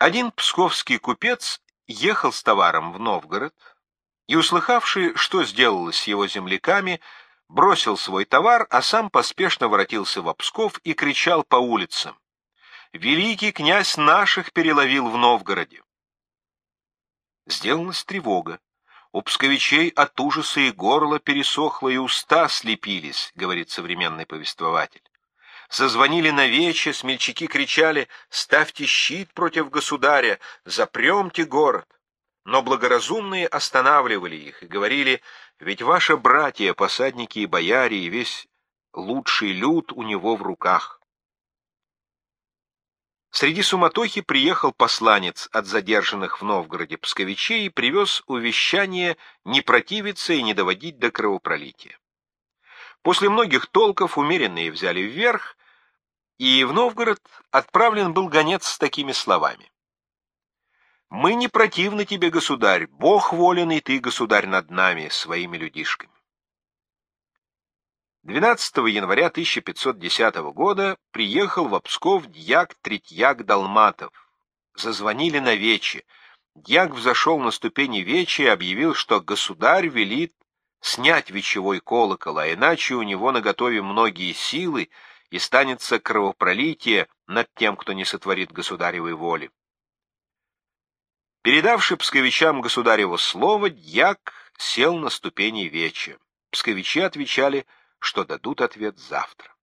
Один псковский купец ехал с товаром в Новгород и, услыхавший, что сделалось с его земляками, бросил свой товар, а сам поспешно воротился в Псков и кричал по улицам. «Великий князь наших переловил в Новгороде!» Сделалась тревога. У псковичей от ужаса и горло пересохло, и уста слепились, говорит современный повествователь. Зазвонили на вече, смельчаки кричали «Ставьте щит против государя, запремте город!» Но благоразумные останавливали их и говорили «Ведь ваши братья, посадники и бояре, и весь лучший люд у него в руках». Среди суматохи приехал посланец от задержанных в Новгороде псковичей и привез увещание не противиться и не доводить до кровопролития. После многих толков умеренные взяли вверх, и в Новгород отправлен был гонец с такими словами. «Мы не противны тебе, государь, Бог волен, и ты, государь, над нами, своими людишками». 12 января 1510 года приехал в Псков дьяк Третьяк Далматов. Зазвонили на вече. Дьяк взошел на ступени вечи и объявил, что государь велит снять вечевой колокол, а иначе у него наготове многие силы, и станется кровопролитие над тем, кто не сотворит государевой воли. Передавший псковичам государеву слово, дьяк сел на ступени веча. Псковичи отвечали, что дадут ответ завтра.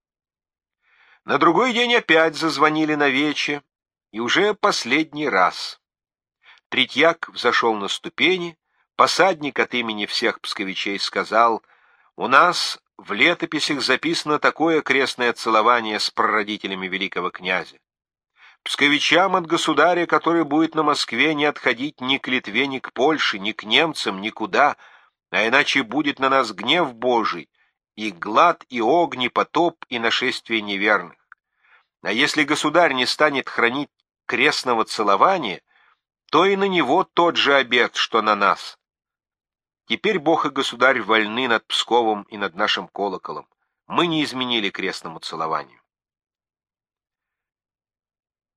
На другой день опять зазвонили на вече, и уже последний раз. Третьяк взошел на ступени, посадник от имени всех псковичей сказал, «У нас в летописях записано такое крестное целование с прародителями великого князя. Псковичам от государя, который будет на Москве, не отходить ни к Литве, ни к Польше, ни к немцам, никуда, а иначе будет на нас гнев Божий, и глад, и огни, потоп, и нашествие неверных. А если государь не станет хранить крестного целования, то и на него тот же обет, что на нас. Теперь Бог и Государь вольны над Псковом и над нашим колоколом. Мы не изменили крестному целованию.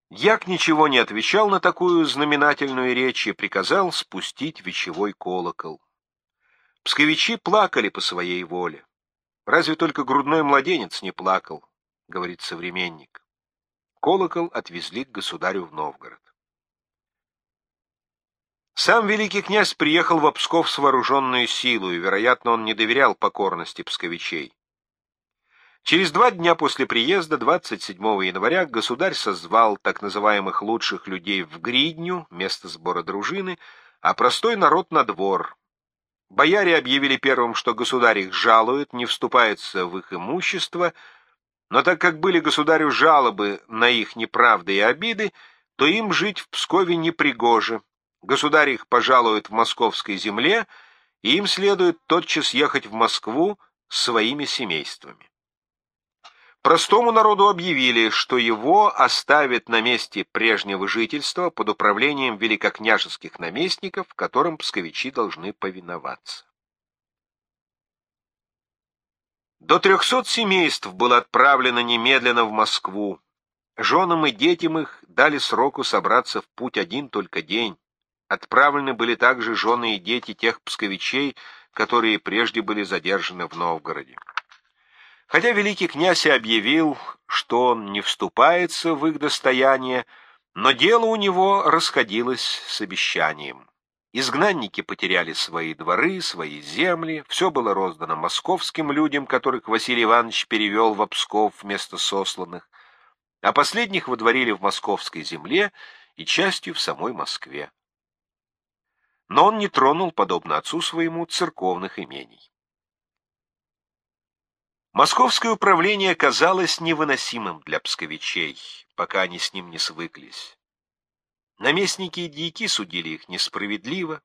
Як ничего не отвечал на такую знаменательную речь и приказал спустить вечевой колокол. Псковичи плакали по своей воле. Разве только грудной младенец не плакал, говорит современник. Колокол отвезли к государю в Новгород. Сам великий князь приехал в Псков с вооруженной силой, вероятно, он не доверял покорности псковичей. Через два дня после приезда, 27 января, государь созвал так называемых лучших людей в Гридню, место сбора дружины, а простой народ на двор. Бояре объявили первым, что государь их жалует, не вступается в их имущество, но так как были государю жалобы на их неправды и обиды, то им жить в Пскове непригоже. Государь их пожалует в московской земле, и им следует тотчас ехать в Москву своими семействами. Простому народу объявили, что его оставят на месте прежнего жительства под управлением великокняжеских наместников, которым псковичи должны повиноваться. До трехсот семейств было отправлено немедленно в Москву. Женам и детям их дали сроку собраться в путь один только день. Отправлены были также жены и дети тех псковичей, которые прежде были задержаны в Новгороде. Хотя великий князь и объявил, что он не вступается в их достояние, но дело у него расходилось с обещанием. Изгнанники потеряли свои дворы, свои земли, все было роздано московским людям, которых Василий Иванович перевел в Псков вместо сосланных, а последних водворили в московской земле и частью в самой Москве но он не тронул, подобно отцу своему, церковных имений. Московское управление казалось невыносимым для псковичей, пока они с ним не свыклись. Наместники и дьяки судили их несправедливо,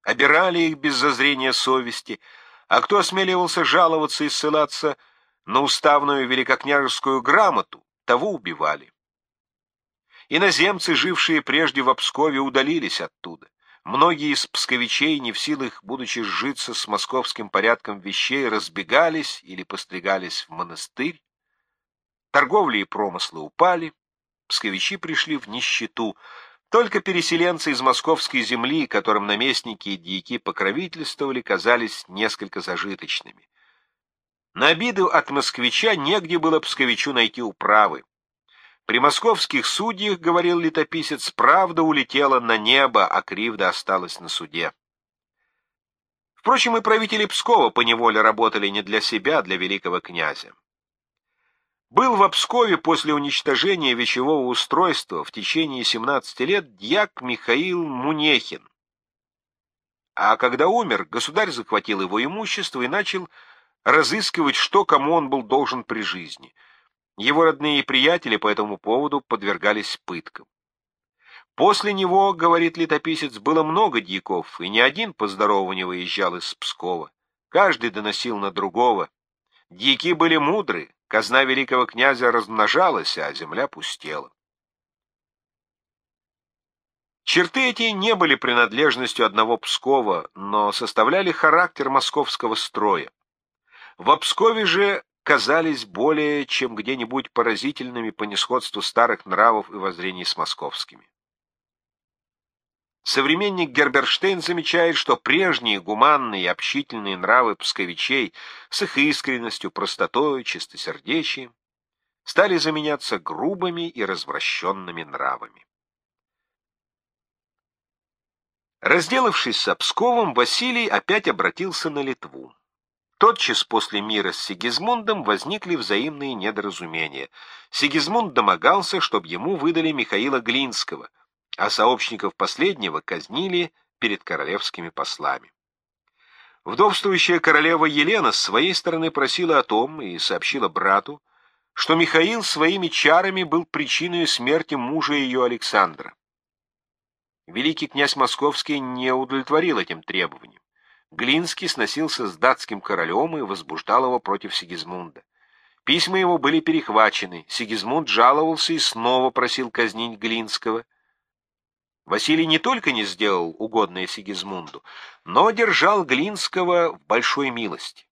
обирали их без зазрения совести, а кто осмеливался жаловаться и ссылаться на уставную великокняжескую грамоту, того убивали. Иноземцы, жившие прежде в Пскове, удалились оттуда. Многие из псковичей, не в силах, будучи сжиться с московским порядком вещей, разбегались или постригались в монастырь. Торговли и промыслы упали, псковичи пришли в нищету, Только переселенцы из московской земли, которым наместники и дьяки покровительствовали, казались несколько зажиточными. На обиду от москвича негде было псковичу найти управы. При московских судьях, говорил летописец, правда улетела на небо, а кривда осталась на суде. Впрочем, и правители Пскова поневоле работали не для себя, а для великого князя. Был в Пскове после уничтожения вечевого устройства в течение 17 лет дьяк Михаил Мунехин. А когда умер, государь захватил его имущество и начал разыскивать, что кому он был должен при жизни. Его родные и приятели по этому поводу подвергались пыткам. После него, говорит летописец, было много дьяков, и ни один по здорову не выезжал из Пскова. Каждый доносил на другого. Дьяки были мудры, казна великого князя размножалась, а земля пустела. Черты эти не были принадлежностью одного Пскова, но составляли характер московского строя. В Пскове же казались более чем где-нибудь поразительными по несходству старых нравов и воззрений с московскими. Современник Герберштейн замечает, что прежние гуманные и общительные нравы псковичей с их искренностью, простотой, чистосердечием стали заменяться грубыми и развращенными нравами. Разделавшись с Псковом, Василий опять обратился на Литву. Тотчас после мира с Сигизмундом возникли взаимные недоразумения. Сигизмунд домогался, чтобы ему выдали Михаила Глинского, а сообщников последнего казнили перед королевскими послами. Вдовствующая королева Елена с своей стороны просила о том и сообщила брату, что Михаил своими чарами был причиной смерти мужа ее Александра. Великий князь Московский не удовлетворил этим требованиям. Глинский сносился с датским королем и возбуждал его против Сигизмунда. Письма его были перехвачены, Сигизмунд жаловался и снова просил казнить Глинского — Василий не только не сделал угодное Сигизмунду, но держал Глинского в большой милости.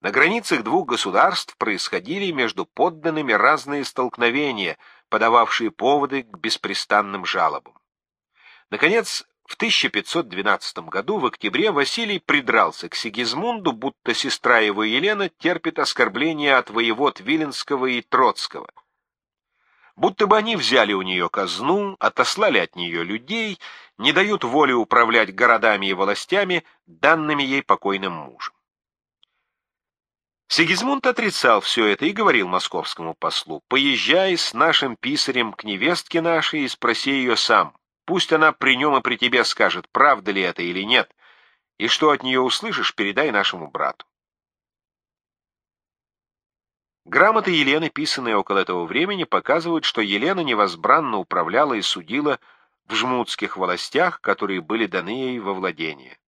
На границах двух государств происходили между подданными разные столкновения, подававшие поводы к беспрестанным жалобам. Наконец, в 1512 году, в октябре, Василий придрался к Сигизмунду, будто сестра его Елена терпит оскорбления от воевод Виленского и Троцкого — будто бы они взяли у нее казну, отослали от нее людей, не дают воли управлять городами и властями, данными ей покойным мужем. Сигизмунд отрицал все это и говорил московскому послу, «Поезжай с нашим писарем к невестке нашей и спроси ее сам. Пусть она при нем и при тебе скажет, правда ли это или нет, и что от нее услышишь, передай нашему брату». Грамоты Елены, писанные около этого времени, показывают, что Елена невозбранно управляла и судила в жмутских властях, которые были даны ей во владение.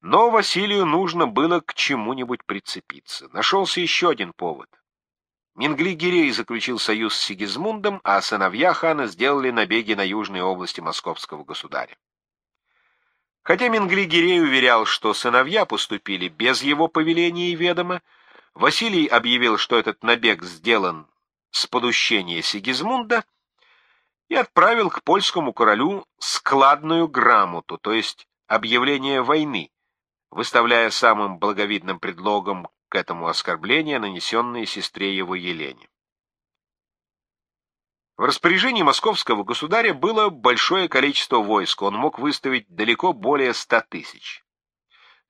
Но Василию нужно было к чему-нибудь прицепиться. Нашелся еще один повод. Мингли-Гирей заключил союз с Сигизмундом, а сыновья хана сделали набеги на южные области московского государя. Хотя Мингли-Гирей уверял, что сыновья поступили без его повеления и ведома, Василий объявил, что этот набег сделан с подущения Сигизмунда, и отправил к польскому королю складную грамоту, то есть объявление войны, выставляя самым благовидным предлогом к этому оскорбление, нанесенное сестре его Елене. В распоряжении московского государя было большое количество войск, он мог выставить далеко более ста тысяч.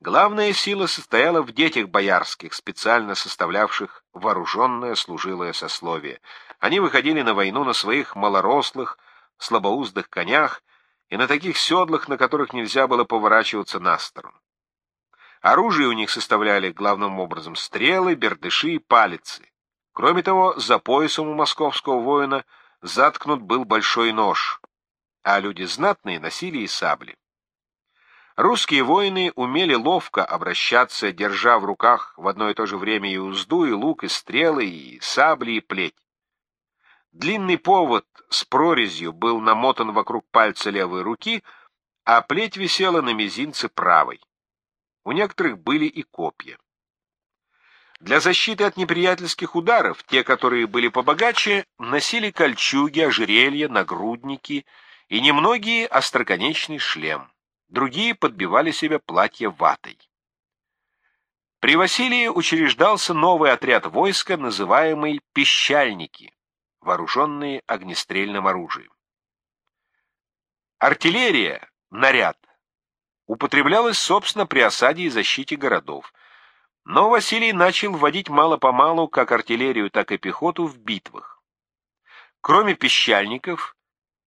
Главная сила состояла в детях боярских, специально составлявших вооруженное служилое сословие. Они выходили на войну на своих малорослых, слабоуздых конях и на таких седлах, на которых нельзя было поворачиваться на сторону. Оружие у них составляли главным образом стрелы, бердыши и палицы. Кроме того, за поясом у московского воина заткнут был большой нож, а люди знатные носили и сабли. Русские воины умели ловко обращаться, держа в руках в одно и то же время и узду, и лук, и стрелы, и сабли, и плеть. Длинный повод с прорезью был намотан вокруг пальца левой руки, а плеть висела на мизинце правой. У некоторых были и копья. Для защиты от неприятельских ударов те, которые были побогаче, носили кольчуги, ожерелья, нагрудники и немногие остроконечный шлем, другие подбивали себе платье ватой. При Василии учреждался новый отряд войска, называемый «пищальники», вооруженные огнестрельным оружием. Артиллерия, наряд, употреблялась, собственно, при осаде и защите городов, но Василий начал вводить мало-помалу как артиллерию, так и пехоту в битвах. Кроме пищальников,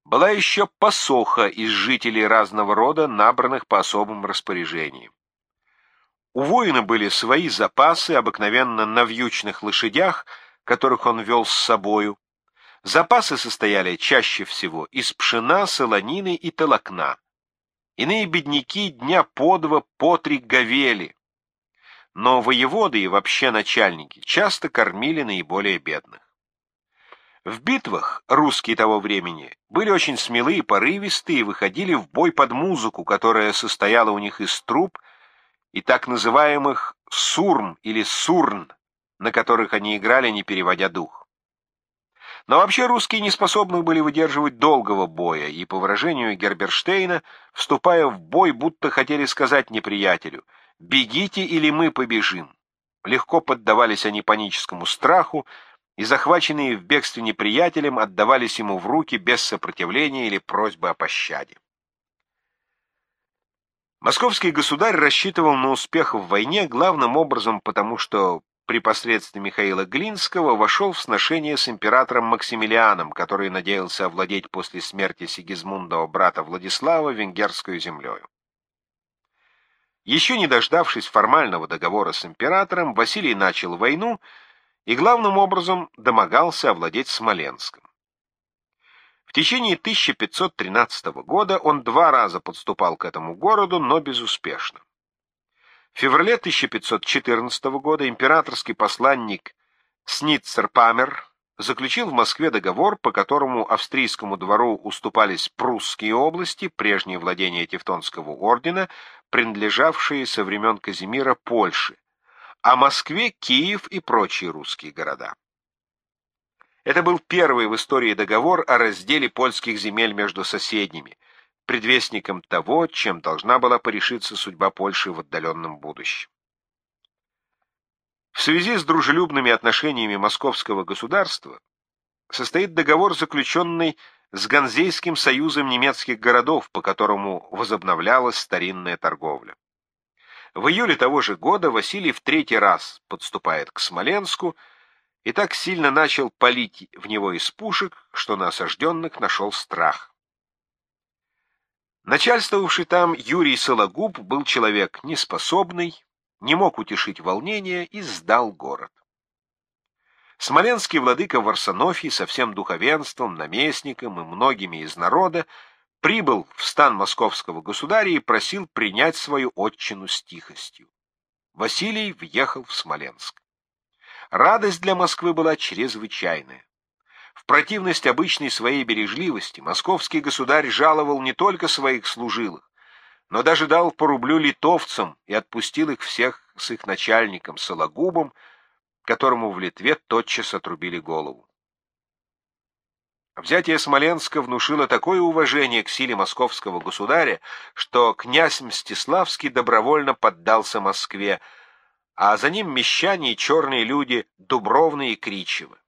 была еще посоха из жителей разного рода, набранных по особым распоряжениям. У воина были свои запасы, обыкновенно на вьючных лошадях, которых он вел с собою. Запасы состояли чаще всего из пшена, солонины и толокна. Иные бедняки дня по два, по три говели. Но воеводы и вообще начальники часто кормили наиболее бедных. В битвах русские того времени были очень смелые и порывистые и выходили в бой под музыку, которая состояла у них из труб, и так называемых сурм или сурн, на которых они играли, не переводя дух. Но вообще русские не способны были выдерживать долгого боя, и, по выражению Герберштейна, вступая в бой, будто хотели сказать неприятелю «бегите или мы побежим». Легко поддавались они паническому страху, и, захваченные в бегстве неприятелем, отдавались ему в руки без сопротивления или просьбы о пощаде. Московский государь рассчитывал на успех в войне главным образом потому, что при посредстве Михаила Глинского вошел в сношение с императором Максимилианом, который надеялся овладеть после смерти Сигизмундова брата Владислава венгерскую землею. Еще не дождавшись формального договора с императором, Василий начал войну и главным образом домогался овладеть Смоленском. В течение 1513 года он два раза подступал к этому городу, но безуспешно. В феврале 1514 года императорский посланник Сницер-Памер заключил в Москве договор, по которому австрийскому двору уступались прусские области, прежние владения Тевтонского ордена, принадлежавшие со времен Казимира Польши, а Москве Киев и прочие русские города. Это был первый в истории договор о разделе польских земель между соседними, предвестником того, чем должна была порешиться судьба Польши в отдаленном будущем. В связи с дружелюбными отношениями московского государства состоит договор, заключенный с Ганзейским союзом немецких городов, по которому возобновлялась старинная торговля. В июле того же года Василий в третий раз подступает к Смоленску, и так сильно начал палить в него из пушек, что на осажденных нашел страх. Начальствовавший там Юрий Сологуб был человек неспособный, не мог утешить волнение и сдал город. Смоленский владыка Варсонофий со всем духовенством, наместником и многими из народа прибыл в стан московского государя и просил принять свою отчину с тихостью. Василий въехал в Смоленск. Радость для Москвы была чрезвычайная. В противность обычной своей бережливости московский государь жаловал не только своих служилых, но даже дал по рублю литовцам и отпустил их всех с их начальником Сологубом, которому в Литве тотчас отрубили голову. Взятие Смоленска внушило такое уважение к силе московского государя, что князь Мстиславский добровольно поддался Москве, а за ним мещане и черные люди Дубровны и Кричево.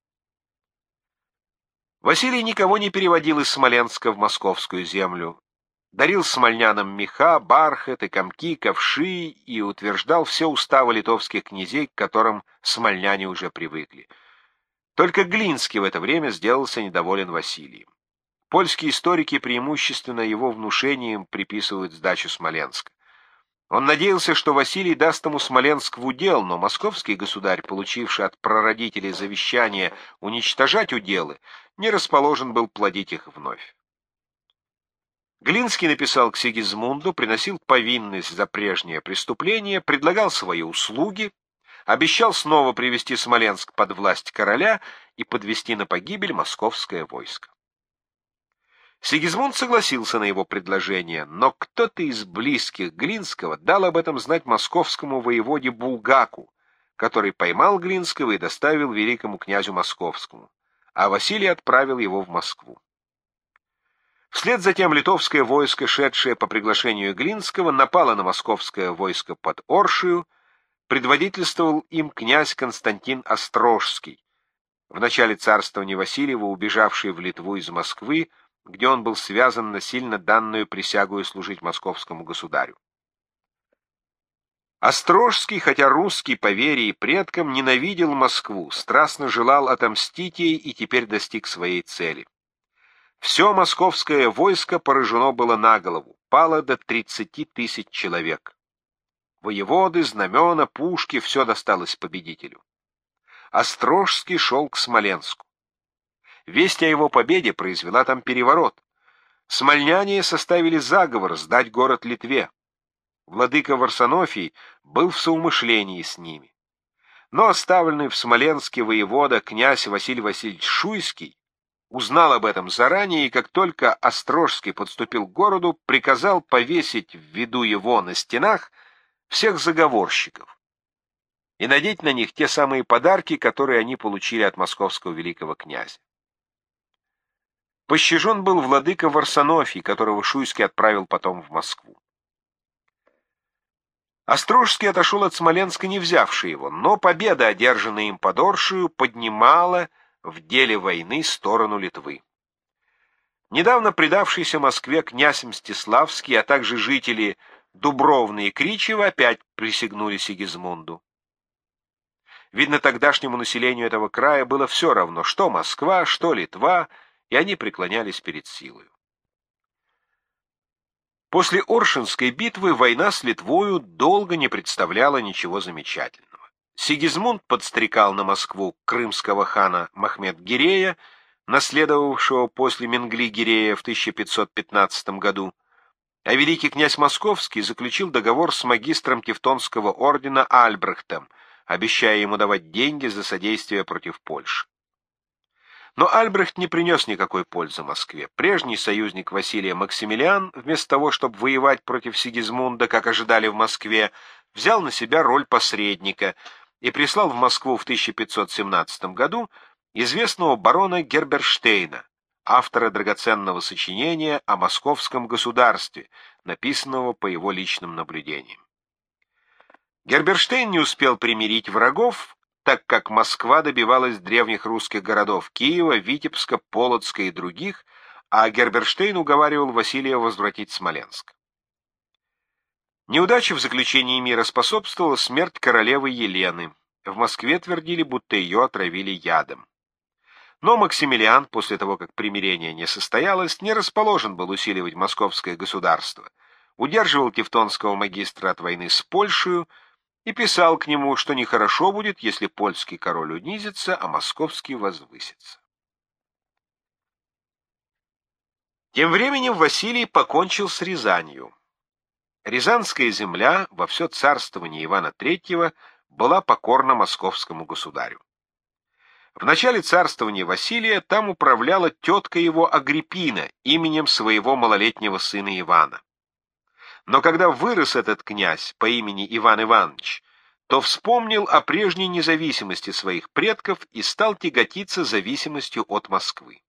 Василий никого не переводил из Смоленска в московскую землю, дарил смольнянам меха, бархат и комки, ковши и утверждал все уставы литовских князей, к которым смольняне уже привыкли. Только Глинский в это время сделался недоволен Василием. Польские историки преимущественно его внушением приписывают сдачу Смоленска. Он надеялся, что Василий даст ему Смоленск в удел, но московский государь, получивший от прародителей завещание уничтожать уделы, не расположен был плодить их вновь. Глинский написал к Сигизмунду, приносил повинность за прежнее преступление, предлагал свои услуги, обещал снова привести Смоленск под власть короля и подвести на погибель московское войско. Сигизмунд согласился на его предложение, но кто-то из близких Глинского дал об этом знать московскому воеводе Булгаку, который поймал Глинского и доставил великому князю московскому, а Василий отправил его в Москву. Вслед за тем литовское войско, шедшее по приглашению Глинского, напало на московское войско под Оршию, предводительствовал им князь Константин Острожский, в начале царствования Васильева, убежавший в Литву из Москвы, где он был связан насильно данную присягу служить московскому государю. Острожский, хотя русский по вере и предкам, ненавидел Москву, страстно желал отомстить ей и теперь достиг своей цели. Все московское войско поражено было на голову, пало до тридцати тысяч человек. Воеводы, знамена, пушки — все досталось победителю. Острожский шел к Смоленску. Весть о его победе произвела там переворот. Смольняне составили заговор сдать город Литве. Владыка Варсонофий был в соумышлении с ними. Но оставленный в Смоленске воевода князь Василий Васильевич Шуйский узнал об этом заранее, и как только Острожский подступил к городу, приказал повесить в виду его на стенах всех заговорщиков и надеть на них те самые подарки, которые они получили от московского великого князя. Пощажен был владыка Варсонофий, которого Шуйский отправил потом в Москву. Острожский отошел от Смоленска, не взявший его, но победа, одержанная им под Оршию, поднимала в деле войны сторону Литвы. Недавно предавшийся Москве князь Мстиславский, а также жители Дубровны и Кричева опять присягнули Сигизмунду. Видно, тогдашнему населению этого края было все равно, что Москва, что Литва, и они преклонялись перед силой. После Оршинской битвы война с Литвою долго не представляла ничего замечательного. Сигизмунд подстрекал на Москву крымского хана Махмед-Гирея, наследовавшего после Менгли-Гирея в 1515 году, а великий князь Московский заключил договор с магистром Тевтонского ордена Альбрехтом, обещая ему давать деньги за содействие против Польши. Но Альбрехт не принес никакой пользы Москве. Прежний союзник Василия Максимилиан, вместо того, чтобы воевать против Сигизмунда, как ожидали в Москве, взял на себя роль посредника и прислал в Москву в 1517 году известного барона Герберштейна, автора драгоценного сочинения о московском государстве, написанного по его личным наблюдениям. Герберштейн не успел примирить врагов, так как Москва добивалась древних русских городов Киева, Витебска, Полоцка и других, а Герберштейн уговаривал Василия возвратить Смоленск. Неудача в заключении мира способствовала смерть королевы Елены. В Москве твердили, будто ее отравили ядом. Но Максимилиан, после того, как примирение не состоялось, не расположен был усиливать московское государство, удерживал тевтонского магистра от войны с Польшей, и писал к нему, что нехорошо будет, если польский король унизится, а московский возвысится. Тем временем Василий покончил с Рязанью. Рязанская земля во все царствование Ивана III была покорна московскому государю. В начале царствования Василия там управляла тетка его Агриппина именем своего малолетнего сына Ивана. Но когда вырос этот князь по имени Иван Иванович, то вспомнил о прежней независимости своих предков и стал тяготиться зависимостью от Москвы.